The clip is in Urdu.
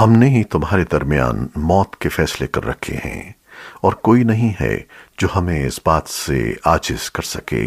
ہم نے ہی تمہارے درمیان موت کے فیصلے کر رکھے ہیں اور کوئی نہیں ہے جو ہمیں اس بات سے عاجز کر سکے۔